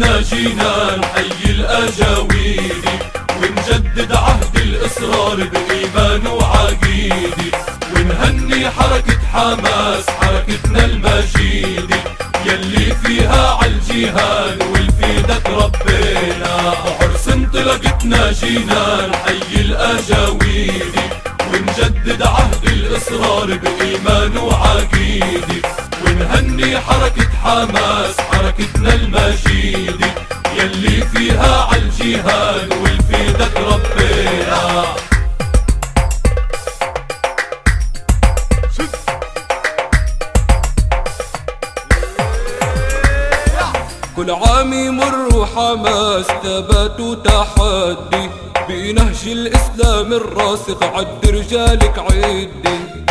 طلقتنا جينا نحيي الأجاويدي ونجدد عهد الإصرار بإيمان وعقيدي ونهني حركة حماس حركتنا المجيدي يلي فيها عالجهاد والفيدك ربنا. وحرس انطلاقتنا جينا نحيي الأجاويدي ونجدد عهد الإصرار بإيمان وعقيدي ونهني حركة حماس حركتنا المجيدة يلي فيها عالجهاد والفيدك ربنا كل عام يمر حماس ثبات وتحدي. بنهج الإسلام الراسخ عد رجالك عدي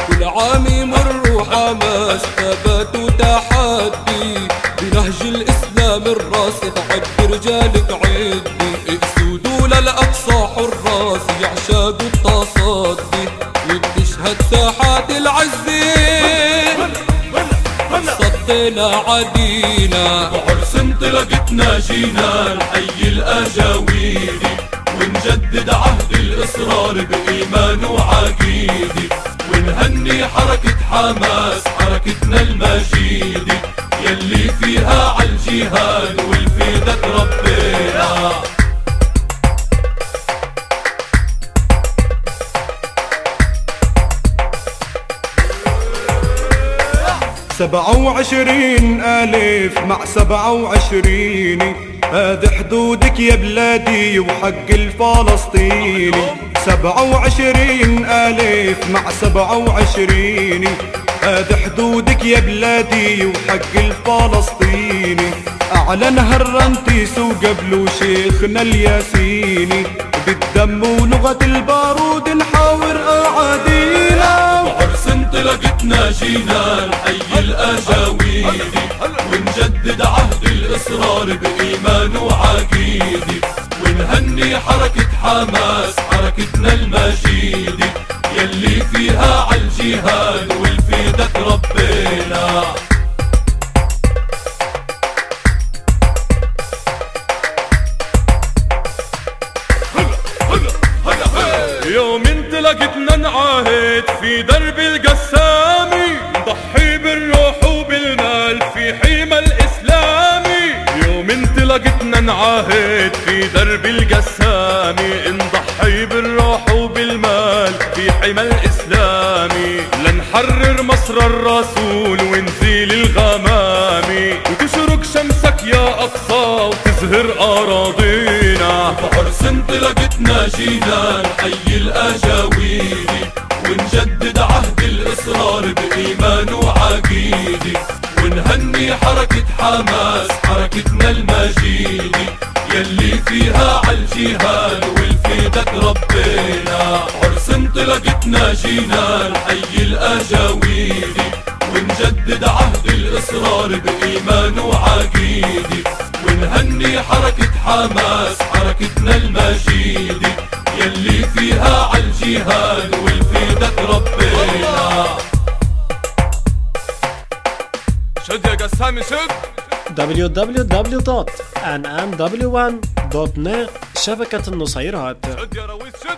كل عام يمر حماس ثبات وتحدي بنهج الإسلام الراسخ عد رجالك عدي اسودوا للأقصى حراس يعشاقوا التصدي وبتشهد ساحات العزين صدينا عدينا. وعرس انطلقتنا جينا نحيي الإصرار بإيمان وعقيدي ونهني حركة حماس حركتنا المجيدة. يلي فيها عالجهاد والفيدك ربنا. سبعة وعشرين ألف مع سبعة وعشرين. هذا حدودك يا بلادي وحق الفلسطيني. سبعة وعشرين ألف مع سبعة وعشرين. هذا حدودك يا بلادي وحق الفلسطيني. أعلنها الرنتيس وقبله شيخنا الياسيني. بالدم ولغة البارود نحاور أعادينا. وعرس انطلقتنا جينا نحيي الأجاويدي. ونجدد عهد الإصرار بإيمان وعقيدي. ونهني حركة حماس حركتنا المجيدة يلي فيها عالجهاد والفيدك ربنا. يوم انطلقتنا نعاهد في درب القسامي انطلقتنا نعاهد في درب القسامي نضحي بالروح وبالمال في حمى الإسلامي لنحرر مصر الرسول ونزيل الغمامي. وتشرق شمسك يا أقصى وتزهر أراضينا. وعرس انطلقتنا جينا نحيي الأجاويدي ونجدد عهد الإصرار بإيمان وعقيدي ونهني حركة حماس حركتنا المجيدة يلي فيها عالجهاد والفيدك ربنا عرس انطلقتنا جينا نحيي الأجاويدي ونجدد عهد الإصرار بإيمان وعقيدي ونهني حركة حماس حركتنا المجيدة يلي فيها عالجهاد والفيدك ربنا شد يا قسامي شد www.nmw1.net شبكة النصيرات. شد يا رويس شد